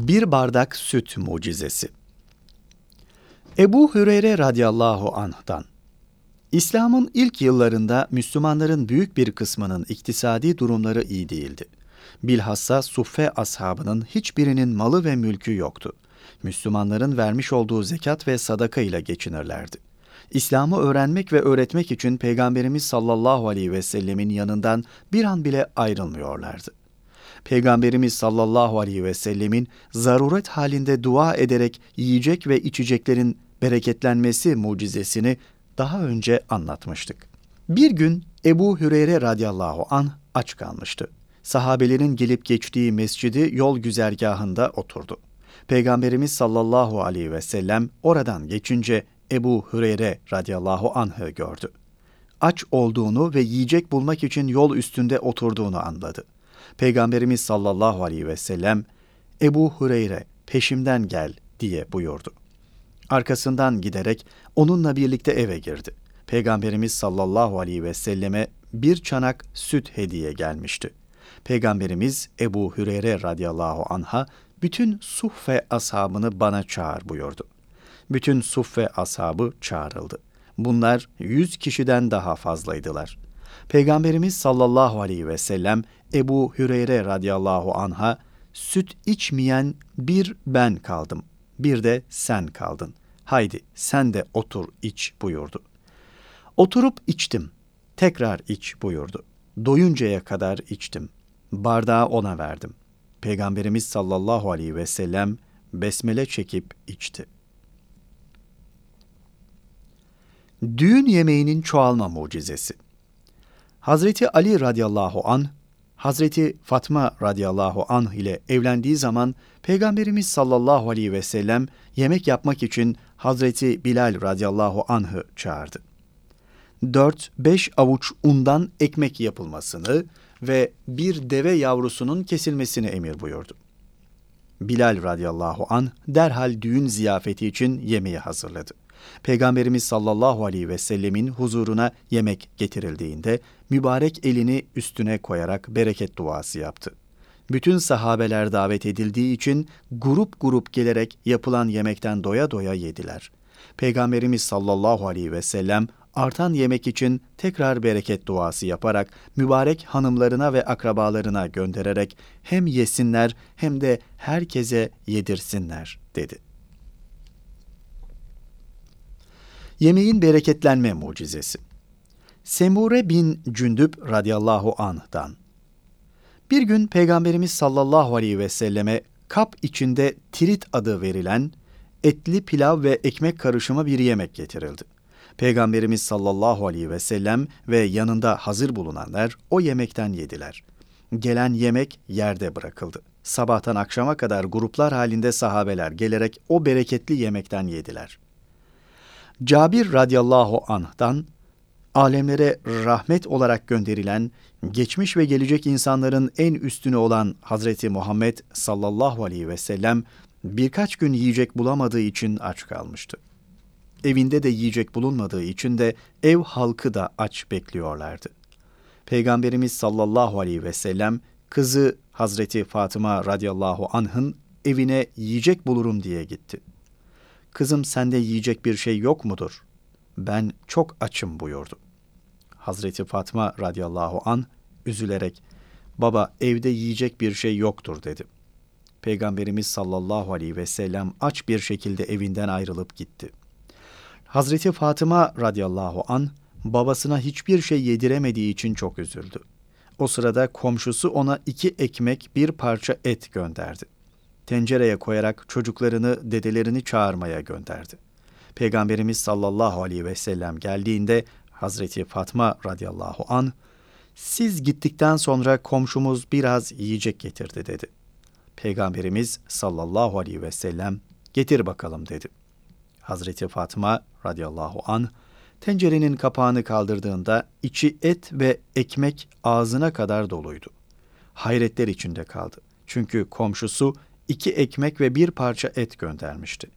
Bir bardak süt mucizesi. Ebu Hüreyre radıyallahu anh'dan İslam'ın ilk yıllarında Müslümanların büyük bir kısmının iktisadi durumları iyi değildi. Bilhassa suffe ashabının hiçbirinin malı ve mülkü yoktu. Müslümanların vermiş olduğu zekat ve sadaka ile geçinirlerdi. İslam'ı öğrenmek ve öğretmek için Peygamberimiz sallallahu aleyhi ve sellemin yanından bir an bile ayrılmıyorlardı. Peygamberimiz sallallahu aleyhi ve sellemin zaruret halinde dua ederek yiyecek ve içeceklerin bereketlenmesi mucizesini daha önce anlatmıştık. Bir gün Ebu Hüreyre radıyallahu an aç kalmıştı. Sahabelerin gelip geçtiği mescidi yol güzergahında oturdu. Peygamberimiz sallallahu aleyhi ve sellem oradan geçince Ebu Hüreyre radıyallahu anh'ı gördü. Aç olduğunu ve yiyecek bulmak için yol üstünde oturduğunu anladı. Peygamberimiz sallallahu aleyhi ve sellem Ebu Hureyre peşimden gel diye buyurdu. Arkasından giderek onunla birlikte eve girdi. Peygamberimiz sallallahu aleyhi ve selleme bir çanak süt hediye gelmişti. Peygamberimiz Ebu Hüreyre radıyallahu anha bütün suffe ashabını bana çağır buyurdu. Bütün suffe ashabı çağrıldı. Bunlar yüz kişiden daha fazlaydılar. Peygamberimiz sallallahu aleyhi ve sellem Ebu Hüreyre radıyallahu anha süt içmeyen bir ben kaldım, bir de sen kaldın. Haydi sen de otur iç buyurdu. Oturup içtim. Tekrar iç buyurdu. Doyuncaya kadar içtim. Bardağı ona verdim. Peygamberimiz sallallahu aleyhi ve sellem besmele çekip içti. Düğün yemeğinin çoğalma mucizesi. Hazreti Ali radıyallahu an Hazreti Fatma radıyallahu anh ile evlendiği zaman Peygamberimiz sallallahu aleyhi ve sellem yemek yapmak için Hazreti Bilal radıyallahu anh'ı çağırdı. 4-5 avuç undan ekmek yapılmasını ve bir deve yavrusunun kesilmesini emir buyurdu. Bilal radıyallahu an derhal düğün ziyafeti için yemeği hazırladı. Peygamberimiz sallallahu aleyhi ve sellemin huzuruna yemek getirildiğinde mübarek elini üstüne koyarak bereket duası yaptı. Bütün sahabeler davet edildiği için grup grup gelerek yapılan yemekten doya doya yediler. Peygamberimiz sallallahu aleyhi ve sellem artan yemek için tekrar bereket duası yaparak mübarek hanımlarına ve akrabalarına göndererek hem yesinler hem de herkese yedirsinler dedi. Yemeğin bereketlenme mucizesi. Semure bin Cündüb radıyallahu anh'dan. Bir gün Peygamberimiz sallallahu aleyhi ve selleme kap içinde tirit adı verilen etli pilav ve ekmek karışımı bir yemek getirildi. Peygamberimiz sallallahu aleyhi ve sellem ve yanında hazır bulunanlar o yemekten yediler. Gelen yemek yerde bırakıldı. Sabahtan akşama kadar gruplar halinde sahabeler gelerek o bereketli yemekten yediler. Cabir radıyallahu anh'dan alemlere rahmet olarak gönderilen, geçmiş ve gelecek insanların en üstünü olan Hazreti Muhammed sallallahu aleyhi ve sellem birkaç gün yiyecek bulamadığı için aç kalmıştı. Evinde de yiyecek bulunmadığı için de ev halkı da aç bekliyorlardı. Peygamberimiz sallallahu aleyhi ve sellem kızı Hazreti Fatıma radıyallahu anh'ın evine yiyecek bulurum diye gitti. Kızım sende yiyecek bir şey yok mudur? Ben çok açım buyurdu. Hazreti Fatma radıyallahu an üzülerek baba evde yiyecek bir şey yoktur dedi. Peygamberimiz sallallahu aleyhi ve sellem aç bir şekilde evinden ayrılıp gitti. Hazreti Fatıma radıyallahu an babasına hiçbir şey yediremediği için çok üzüldü. O sırada komşusu ona iki ekmek bir parça et gönderdi tencereye koyarak çocuklarını, dedelerini çağırmaya gönderdi. Peygamberimiz sallallahu aleyhi ve sellem geldiğinde Hazreti Fatma radıyallahu an siz gittikten sonra komşumuz biraz yiyecek getirdi dedi. Peygamberimiz sallallahu aleyhi ve sellem getir bakalım dedi. Hazreti Fatma radıyallahu an tencerenin kapağını kaldırdığında içi et ve ekmek ağzına kadar doluydu. Hayretler içinde kaldı. Çünkü komşusu iki ekmek ve bir parça et göndermişti.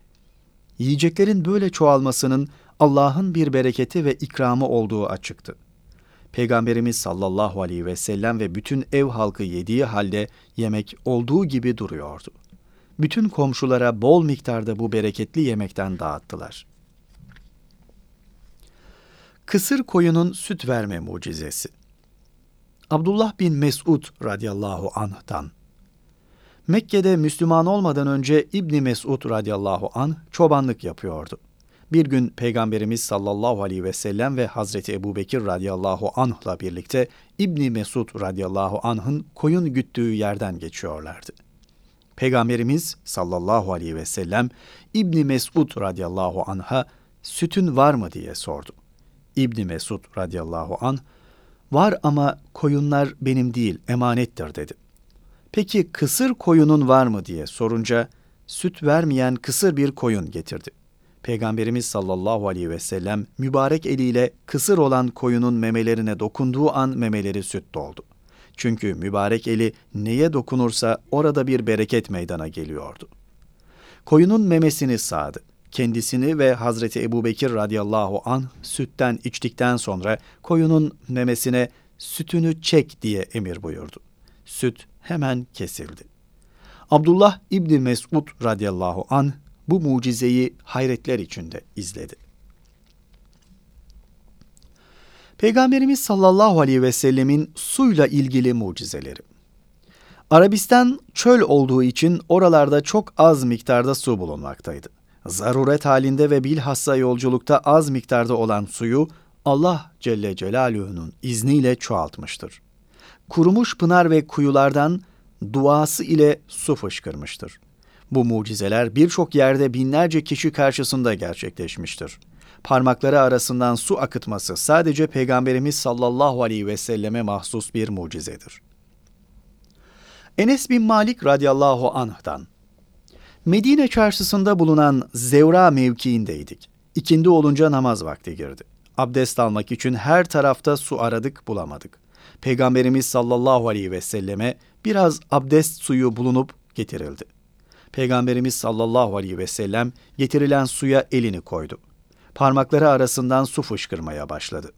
Yiyeceklerin böyle çoğalmasının Allah'ın bir bereketi ve ikramı olduğu açıktı. Peygamberimiz sallallahu aleyhi ve sellem ve bütün ev halkı yediği halde yemek olduğu gibi duruyordu. bütün komşulara bol miktarda bu bereketli yemekten dağıttılar. Kısır koyunun süt verme mucizesi. Abdullah bin Mesud radıyallahu anh'tan Mekke'de Müslüman olmadan önce İbni Mesud radıyallahu an çobanlık yapıyordu. Bir gün Peygamberimiz sallallahu aleyhi ve sellem ve Hazreti Ebu Bekir radıyallahu anh'la birlikte İbni Mesud radıyallahu anh'ın koyun güttüğü yerden geçiyorlardı. Peygamberimiz sallallahu aleyhi ve sellem İbni Mesud radıyallahu anh'a sütün var mı diye sordu. İbni Mesud radıyallahu anh var ama koyunlar benim değil emanettir dedi. Peki kısır koyunun var mı diye sorunca süt vermeyen kısır bir koyun getirdi. Peygamberimiz sallallahu aleyhi ve sellem mübarek eliyle kısır olan koyunun memelerine dokunduğu an memeleri süt doldu. Çünkü mübarek eli neye dokunursa orada bir bereket meydana geliyordu. Koyunun memesini sağdı. Kendisini ve Hazreti Ebu Bekir radıyallahu an sütten içtikten sonra koyunun memesine sütünü çek diye emir buyurdu. Süt hemen kesildi. Abdullah İbni Mesud radıyallahu an bu mucizeyi hayretler içinde izledi. Peygamberimiz sallallahu aleyhi ve sellemin suyla ilgili mucizeleri. Arabistan çöl olduğu için oralarda çok az miktarda su bulunmaktaydı. Zaruret halinde ve bilhassa yolculukta az miktarda olan suyu Allah Celle Celaluhu'nun izniyle çoğaltmıştır. Kurumuş pınar ve kuyulardan duası ile su fışkırmıştır. Bu mucizeler birçok yerde binlerce kişi karşısında gerçekleşmiştir. Parmakları arasından su akıtması sadece Peygamberimiz sallallahu aleyhi ve selleme mahsus bir mucizedir. Enes bin Malik radıyallahu anh'dan Medine çarşısında bulunan Zevra mevkiindeydik. İkindi olunca namaz vakti girdi. Abdest almak için her tarafta su aradık bulamadık. Peygamberimiz sallallahu aleyhi ve selleme biraz abdest suyu bulunup getirildi. Peygamberimiz sallallahu aleyhi ve sellem getirilen suya elini koydu. Parmakları arasından su fışkırmaya başladı.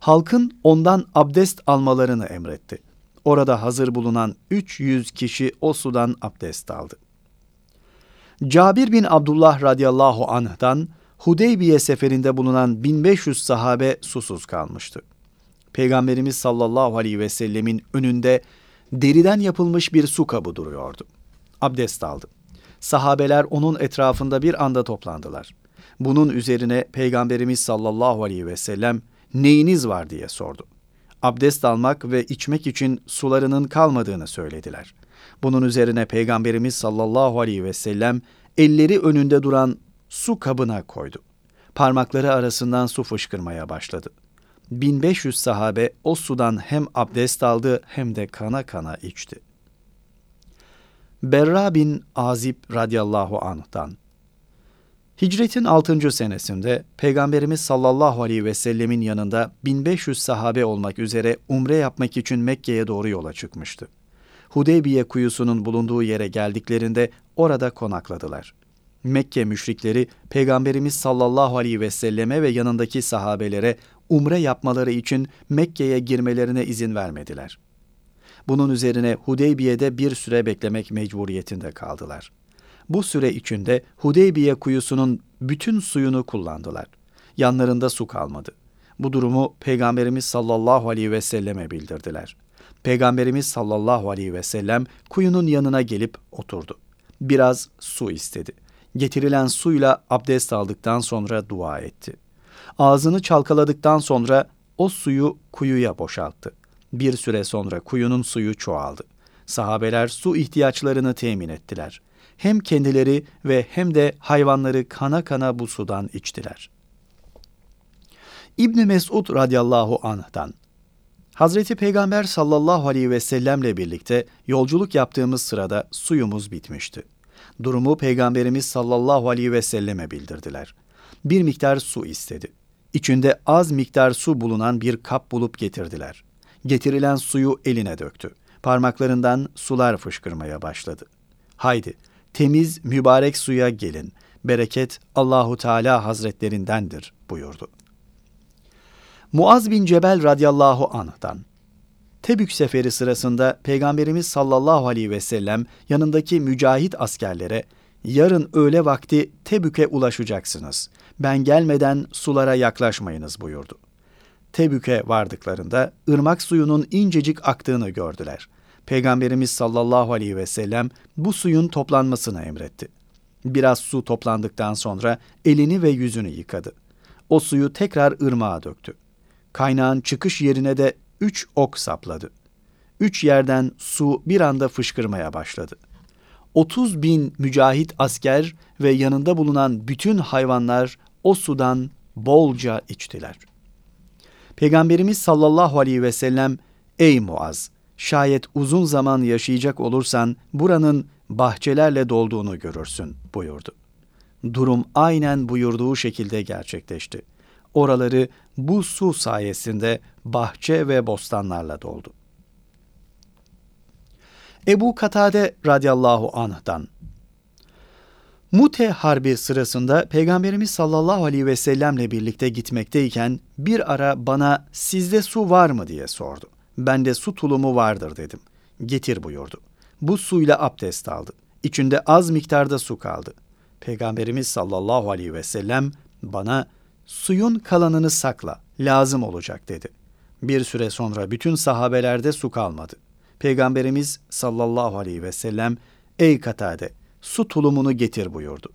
Halkın ondan abdest almalarını emretti. Orada hazır bulunan 300 kişi o sudan abdest aldı. Cabir bin Abdullah radıyallahu anh'dan Hudeybiye seferinde bulunan 1500 sahabe susuz kalmıştı. Peygamberimiz sallallahu aleyhi ve sellemin önünde deriden yapılmış bir su kabı duruyordu. Abdest aldı. Sahabeler onun etrafında bir anda toplandılar. Bunun üzerine Peygamberimiz sallallahu aleyhi ve sellem neyiniz var diye sordu. Abdest almak ve içmek için sularının kalmadığını söylediler. Bunun üzerine Peygamberimiz sallallahu aleyhi ve sellem elleri önünde duran su kabına koydu. Parmakları arasından su fışkırmaya başladı. 1500 sahabe o sudan hem abdest aldı hem de kana kana içti. Berra bin Azib radıyallahu anh'tan Hicretin 6. senesinde Peygamberimiz sallallahu aleyhi ve sellemin yanında 1500 sahabe olmak üzere umre yapmak için Mekke'ye doğru yola çıkmıştı. Hudeybiye kuyusunun bulunduğu yere geldiklerinde orada konakladılar. Mekke müşrikleri Peygamberimiz sallallahu aleyhi ve selleme ve yanındaki sahabelere umre yapmaları için Mekke'ye girmelerine izin vermediler. Bunun üzerine Hudeybiye'de bir süre beklemek mecburiyetinde kaldılar. Bu süre içinde Hudeybiye kuyusunun bütün suyunu kullandılar. Yanlarında su kalmadı. Bu durumu Peygamberimiz sallallahu aleyhi ve selleme bildirdiler. Peygamberimiz sallallahu aleyhi ve sellem kuyunun yanına gelip oturdu. Biraz su istedi. Getirilen suyla abdest aldıktan sonra dua etti. Ağzını çalkaladıktan sonra o suyu kuyuya boşalttı. Bir süre sonra kuyunun suyu çoğaldı. Sahabeler su ihtiyaçlarını temin ettiler. Hem kendileri ve hem de hayvanları kana kana bu sudan içtiler. İbn Mesud radıyallahu anh'dan Hazreti Peygamber sallallahu aleyhi ve sellemle birlikte yolculuk yaptığımız sırada suyumuz bitmişti. Durumu Peygamberimiz sallallahu aleyhi ve selleme bildirdiler. Bir miktar su istedi. İçinde az miktar su bulunan bir kap bulup getirdiler. Getirilen suyu eline döktü. Parmaklarından sular fışkırmaya başladı. Haydi, temiz mübarek suya gelin. Bereket Allahu Teala Hazretlerindendir buyurdu. Muaz bin Cebel radıyallahu anh'dan Tebük seferi sırasında Peygamberimiz sallallahu aleyhi ve sellem yanındaki mücahit askerlere yarın öğle vakti Tebük'e ulaşacaksınız. Ben gelmeden sulara yaklaşmayınız buyurdu. Tebük'e vardıklarında ırmak suyunun incecik aktığını gördüler. Peygamberimiz sallallahu aleyhi ve sellem bu suyun toplanmasını emretti. Biraz su toplandıktan sonra elini ve yüzünü yıkadı. O suyu tekrar ırmağa döktü. Kaynağın çıkış yerine de üç ok sapladı. Üç yerden su bir anda fışkırmaya başladı. 30 bin mücahit asker ve yanında bulunan bütün hayvanlar o sudan bolca içtiler. Peygamberimiz sallallahu aleyhi ve sellem, ''Ey Muaz, şayet uzun zaman yaşayacak olursan buranın bahçelerle dolduğunu görürsün.'' buyurdu. Durum aynen buyurduğu şekilde gerçekleşti. Oraları bu su sayesinde bahçe ve bostanlarla doldu. Ebu Katade radıyallahu anh'dan Mute Harbi sırasında Peygamberimiz sallallahu aleyhi ve sellemle birlikte gitmekteyken bir ara bana sizde su var mı diye sordu. Ben de su tulumu vardır dedim. Getir buyurdu. Bu suyla abdest aldı. İçinde az miktarda su kaldı. Peygamberimiz sallallahu aleyhi ve sellem bana suyun kalanını sakla, lazım olacak dedi. Bir süre sonra bütün sahabelerde su kalmadı. Peygamberimiz sallallahu aleyhi ve sellem, ey Katade, su tulumunu getir buyurdu.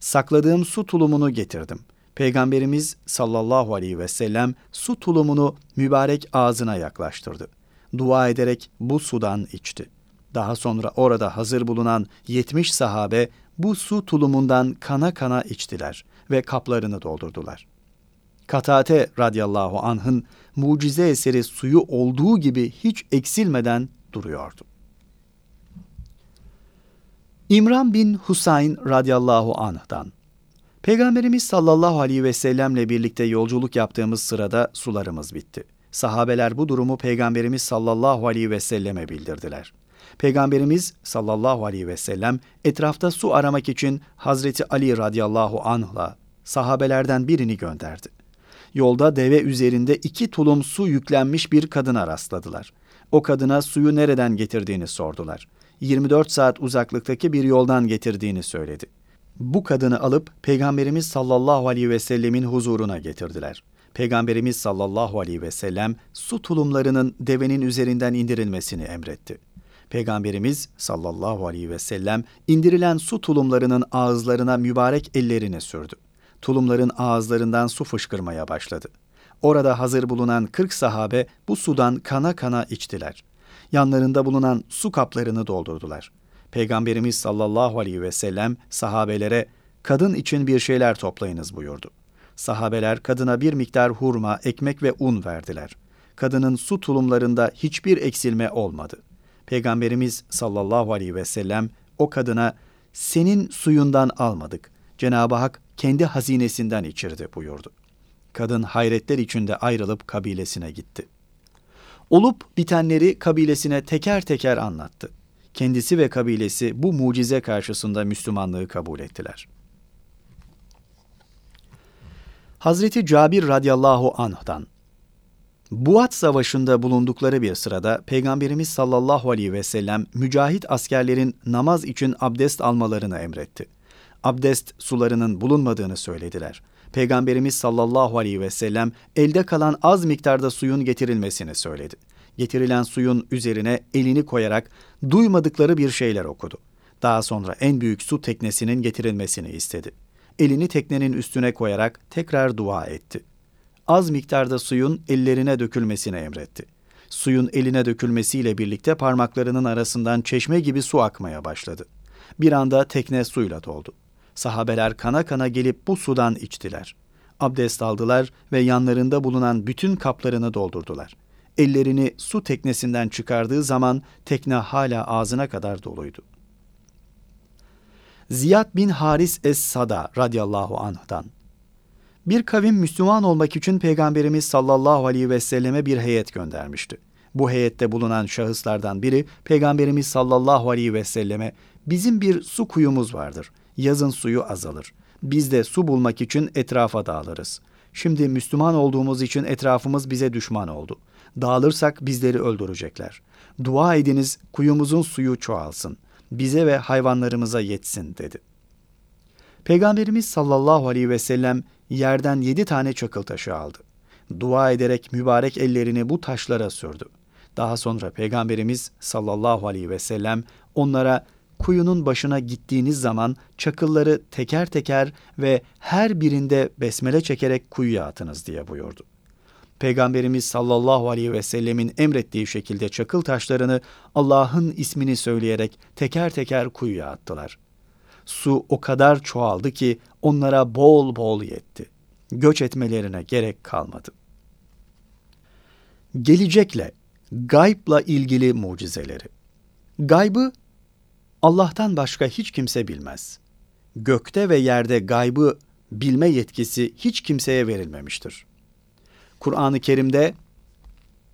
Sakladığım su tulumunu getirdim. Peygamberimiz sallallahu aleyhi ve sellem su tulumunu mübarek ağzına yaklaştırdı. Dua ederek bu sudan içti. Daha sonra orada hazır bulunan 70 sahabe bu su tulumundan kana kana içtiler ve kaplarını doldurdular. Katate radıyallahu anh'ın mucize eseri suyu olduğu gibi hiç eksilmeden duruyordu. İmran bin Husayn radıyallahu anh'dan Peygamberimiz sallallahu aleyhi ve sellemle birlikte yolculuk yaptığımız sırada sularımız bitti. Sahabeler bu durumu Peygamberimiz sallallahu aleyhi ve selleme bildirdiler. Peygamberimiz sallallahu aleyhi ve sellem etrafta su aramak için Hazreti Ali radıyallahu anh'la sahabelerden birini gönderdi. Yolda deve üzerinde iki tulum su yüklenmiş bir kadına rastladılar. O kadına suyu nereden getirdiğini sordular. 24 saat uzaklıktaki bir yoldan getirdiğini söyledi. Bu kadını alıp Peygamberimiz sallallahu aleyhi ve sellemin huzuruna getirdiler. Peygamberimiz sallallahu aleyhi ve sellem su tulumlarının devenin üzerinden indirilmesini emretti. Peygamberimiz sallallahu aleyhi ve sellem indirilen su tulumlarının ağızlarına mübarek ellerini sürdü. Tulumların ağızlarından su fışkırmaya başladı. Orada hazır bulunan kırk sahabe bu sudan kana kana içtiler. Yanlarında bulunan su kaplarını doldurdular. Peygamberimiz sallallahu aleyhi ve sellem sahabelere kadın için bir şeyler toplayınız buyurdu. Sahabeler kadına bir miktar hurma, ekmek ve un verdiler. Kadının su tulumlarında hiçbir eksilme olmadı. Peygamberimiz sallallahu aleyhi ve sellem o kadına senin suyundan almadık. Cenab-ı Hak kendi hazinesinden içirdi buyurdu. Kadın hayretler içinde ayrılıp kabilesine gitti. Olup bitenleri kabilesine teker teker anlattı. Kendisi ve kabilesi bu mucize karşısında Müslümanlığı kabul ettiler. Hazreti Cabir radıyallahu anh'dan Buat Savaşı'nda bulundukları bir sırada Peygamberimiz sallallahu aleyhi ve sellem mücahit askerlerin namaz için abdest almalarını emretti. Abdest sularının bulunmadığını söylediler. Peygamberimiz sallallahu aleyhi ve sellem elde kalan az miktarda suyun getirilmesini söyledi. Getirilen suyun üzerine elini koyarak duymadıkları bir şeyler okudu. Daha sonra en büyük su teknesinin getirilmesini istedi. Elini teknenin üstüne koyarak tekrar dua etti. Az miktarda suyun ellerine dökülmesini emretti. Suyun eline dökülmesiyle birlikte parmaklarının arasından çeşme gibi su akmaya başladı. Bir anda tekne suyla doldu. Sahabeler kana kana gelip bu sudan içtiler. Abdest aldılar ve yanlarında bulunan bütün kaplarını doldurdular. Ellerini su teknesinden çıkardığı zaman tekne hala ağzına kadar doluydu. Ziyad bin Haris es-Sada radıyallahu anh'dan bir kavim Müslüman olmak için Peygamberimiz sallallahu aleyhi ve selleme bir heyet göndermişti. Bu heyette bulunan şahıslardan biri Peygamberimiz sallallahu aleyhi ve selleme bizim bir su kuyumuz vardır yazın suyu azalır. Biz de su bulmak için etrafa dağılırız. Şimdi Müslüman olduğumuz için etrafımız bize düşman oldu. Dağılırsak bizleri öldürecekler. Dua ediniz kuyumuzun suyu çoğalsın. Bize ve hayvanlarımıza yetsin dedi. Peygamberimiz sallallahu aleyhi ve sellem yerden yedi tane çakıl taşı aldı. Dua ederek mübarek ellerini bu taşlara sürdü. Daha sonra Peygamberimiz sallallahu aleyhi ve sellem onlara kuyunun başına gittiğiniz zaman çakılları teker teker ve her birinde besmele çekerek kuyuya atınız diye buyurdu. Peygamberimiz sallallahu aleyhi ve sellemin emrettiği şekilde çakıl taşlarını Allah'ın ismini söyleyerek teker teker kuyuya attılar. Su o kadar çoğaldı ki onlara bol bol yetti. Göç etmelerine gerek kalmadı. Gelecekle, gaybla ilgili mucizeleri. Gaybı Allah'tan başka hiç kimse bilmez. Gökte ve yerde gaybı bilme yetkisi hiç kimseye verilmemiştir. Kur'an-ı Kerim'de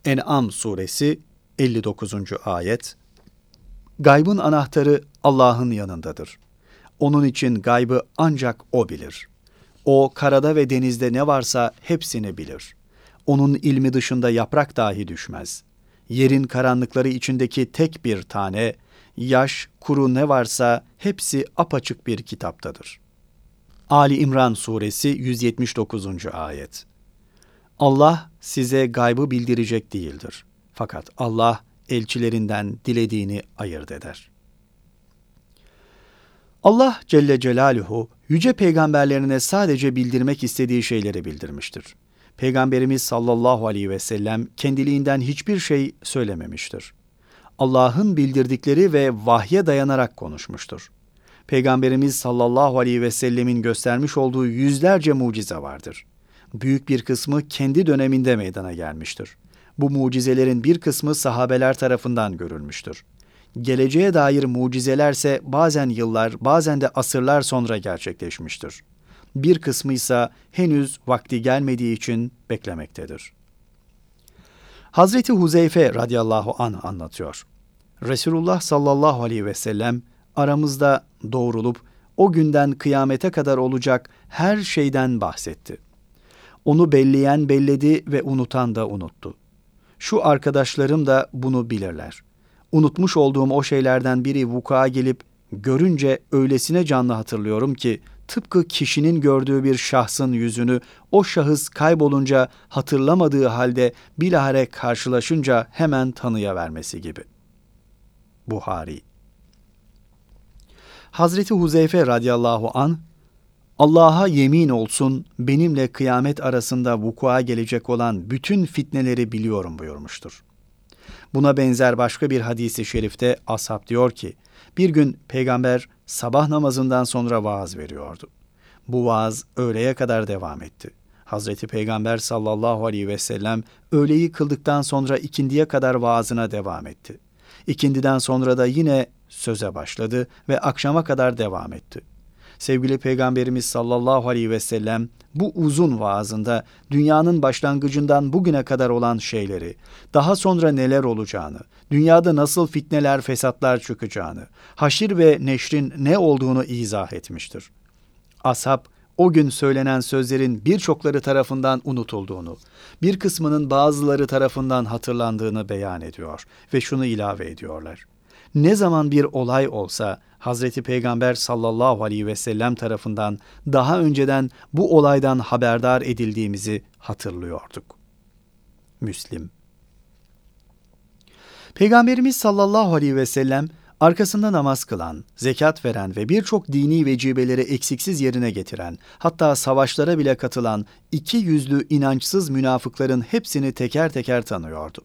En'am suresi 59. ayet Gaybın anahtarı Allah'ın yanındadır. Onun için gaybı ancak O bilir. O karada ve denizde ne varsa hepsini bilir. Onun ilmi dışında yaprak dahi düşmez. Yerin karanlıkları içindeki tek bir tane, yaş, kuru ne varsa hepsi apaçık bir kitaptadır. Ali İmran Suresi 179. Ayet Allah size gaybı bildirecek değildir. Fakat Allah elçilerinden dilediğini ayırt eder. Allah Celle Celaluhu yüce peygamberlerine sadece bildirmek istediği şeyleri bildirmiştir. Peygamberimiz sallallahu aleyhi ve sellem kendiliğinden hiçbir şey söylememiştir. Allah'ın bildirdikleri ve vahye dayanarak konuşmuştur. Peygamberimiz sallallahu aleyhi ve sellemin göstermiş olduğu yüzlerce mucize vardır. Büyük bir kısmı kendi döneminde meydana gelmiştir. Bu mucizelerin bir kısmı sahabeler tarafından görülmüştür. Geleceğe dair mucizelerse bazen yıllar, bazen de asırlar sonra gerçekleşmiştir. Bir kısmı ise henüz vakti gelmediği için beklemektedir. Hazreti Huzeyfe radıyallahu an anlatıyor. Resulullah sallallahu aleyhi ve sellem aramızda doğrulup o günden kıyamete kadar olacak her şeyden bahsetti. Onu belleyen belledi ve unutan da unuttu. Şu arkadaşlarım da bunu bilirler. Unutmuş olduğum o şeylerden biri vuku'a gelip görünce öylesine canlı hatırlıyorum ki tıpkı kişinin gördüğü bir şahsın yüzünü o şahıs kaybolunca hatırlamadığı halde bilahare karşılaşınca hemen tanıya vermesi gibi. Buhari Hazreti Huzeyfe radıyallahu an Allah'a yemin olsun benimle kıyamet arasında vukua gelecek olan bütün fitneleri biliyorum buyurmuştur. Buna benzer başka bir hadisi şerifte ashab diyor ki, bir gün peygamber sabah namazından sonra vaaz veriyordu. Bu vaaz öğleye kadar devam etti. Hazreti Peygamber sallallahu aleyhi ve sellem öğleyi kıldıktan sonra ikindiye kadar vaazına devam etti. İkindiden sonra da yine söze başladı ve akşama kadar devam etti. Sevgili Peygamberimiz sallallahu aleyhi ve sellem bu uzun vaazında dünyanın başlangıcından bugüne kadar olan şeyleri, daha sonra neler olacağını, dünyada nasıl fitneler, fesatlar çıkacağını, haşir ve neşrin ne olduğunu izah etmiştir. Ashab o gün söylenen sözlerin birçokları tarafından unutulduğunu, bir kısmının bazıları tarafından hatırlandığını beyan ediyor ve şunu ilave ediyorlar. Ne zaman bir olay olsa Hazreti Peygamber sallallahu aleyhi ve sellem tarafından daha önceden bu olaydan haberdar edildiğimizi hatırlıyorduk. Müslim Peygamberimiz sallallahu aleyhi ve sellem arkasında namaz kılan, zekat veren ve birçok dini vecibeleri eksiksiz yerine getiren, hatta savaşlara bile katılan iki yüzlü inançsız münafıkların hepsini teker teker tanıyordu.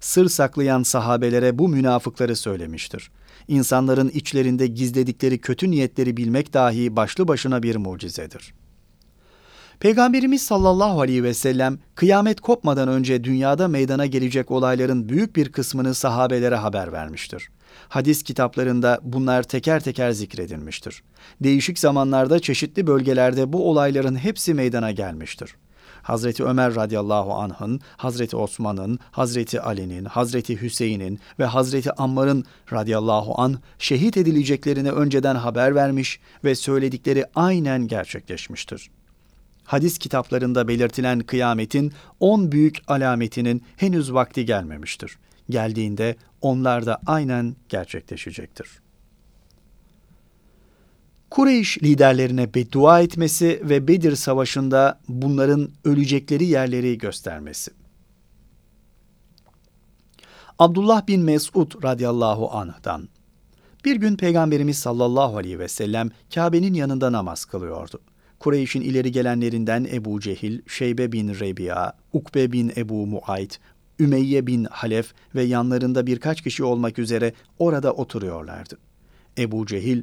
Sır saklayan sahabelere bu münafıkları söylemiştir. İnsanların içlerinde gizledikleri kötü niyetleri bilmek dahi başlı başına bir mucizedir. Peygamberimiz sallallahu aleyhi ve sellem kıyamet kopmadan önce dünyada meydana gelecek olayların büyük bir kısmını sahabelere haber vermiştir. Hadis kitaplarında bunlar teker teker zikredilmiştir. Değişik zamanlarda çeşitli bölgelerde bu olayların hepsi meydana gelmiştir. Hazreti Ömer radıyallahu anh'ın, Hazreti Osman'ın, Hazreti Ali'nin, Hazreti Hüseyin'in ve Hazreti Ammar'ın radıyallahu an şehit edileceklerini önceden haber vermiş ve söyledikleri aynen gerçekleşmiştir. hadis kitaplarında belirtilen kıyametin on büyük alametinin henüz vakti gelmemiştir. Geldiğinde onlar da aynen gerçekleşecektir. Kureyş liderlerine beddua etmesi ve Bedir Savaşı'nda bunların ölecekleri yerleri göstermesi. Abdullah bin Mesud radıyallahu anh'dan bir gün Peygamberimiz sallallahu aleyhi ve sellem Kabe'nin yanında namaz kılıyordu. Kureyş'in ileri gelenlerinden Ebu Cehil, Şeybe bin Rebi'a, Ukbe bin Ebu Muayt, Ümeyye bin Halef ve yanlarında birkaç kişi olmak üzere orada oturuyorlardı. Ebu Cehil,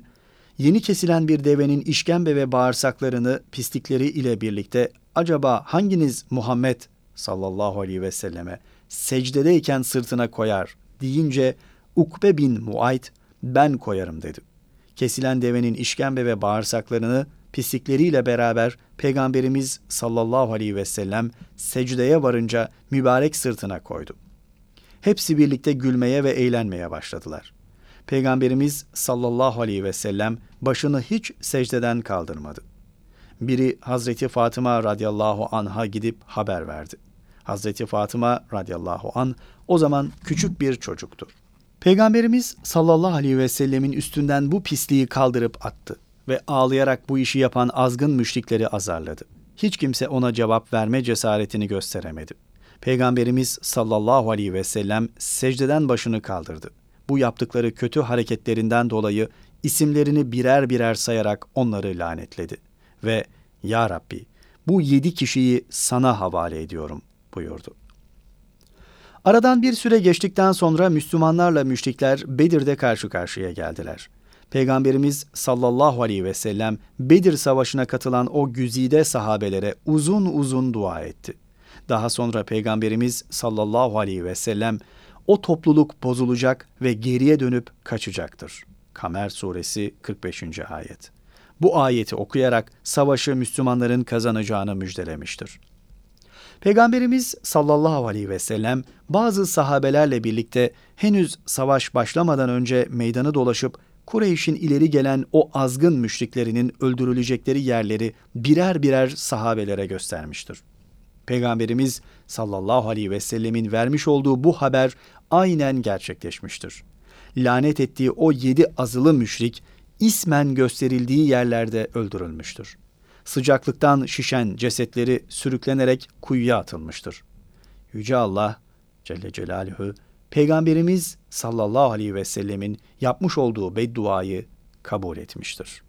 yeni kesilen bir devenin işkembe ve bağırsaklarını pislikleri ile birlikte acaba hanginiz Muhammed sallallahu aleyhi ve selleme secdedeyken sırtına koyar deyince Ukbe bin Muayt ben koyarım dedi. Kesilen devenin işkembe ve bağırsaklarını pislikleriyle beraber Peygamberimiz sallallahu aleyhi ve sellem secdeye varınca mübarek sırtına koydu. Hepsi birlikte gülmeye ve eğlenmeye başladılar. Peygamberimiz sallallahu aleyhi ve sellem başını hiç secdeden kaldırmadı. Biri Hazreti Fatıma radıyallahu anha gidip haber verdi. Hazreti Fatıma radıyallahu an o zaman küçük bir çocuktur. Peygamberimiz sallallahu aleyhi ve sellemin üstünden bu pisliği kaldırıp attı ve ağlayarak bu işi yapan azgın müşrikleri azarladı. Hiç kimse ona cevap verme cesaretini gösteremedi. Peygamberimiz sallallahu aleyhi ve sellem secdeden başını kaldırdı. Bu yaptıkları kötü hareketlerinden dolayı isimlerini birer birer sayarak onları lanetledi. Ve Ya Rabbi bu yedi kişiyi sana havale ediyorum buyurdu. Aradan bir süre geçtikten sonra Müslümanlarla müşrikler Bedir'de karşı karşıya geldiler. Peygamberimiz sallallahu aleyhi ve sellem Bedir Savaşı'na katılan o güzide sahabelere uzun uzun dua etti. Daha sonra Peygamberimiz sallallahu aleyhi ve sellem o topluluk bozulacak ve geriye dönüp kaçacaktır. Kamer suresi 45. ayet. Bu ayeti okuyarak savaşı Müslümanların kazanacağını müjdelemiştir. Peygamberimiz sallallahu aleyhi ve sellem bazı sahabelerle birlikte henüz savaş başlamadan önce meydanı dolaşıp Kureyş'in ileri gelen o azgın müşriklerinin öldürülecekleri yerleri birer birer sahabelere göstermiştir. Peygamberimiz sallallahu aleyhi ve sellemin vermiş olduğu bu haber aynen gerçekleşmiştir. Lanet ettiği o yedi azılı müşrik ismen gösterildiği yerlerde öldürülmüştür. Sıcaklıktan şişen cesetleri sürüklenerek kuyuya atılmıştır. Yüce Allah Celle Celaluhu Peygamberimiz sallallahu aleyhi ve sellemin yapmış olduğu bedduayı kabul etmiştir.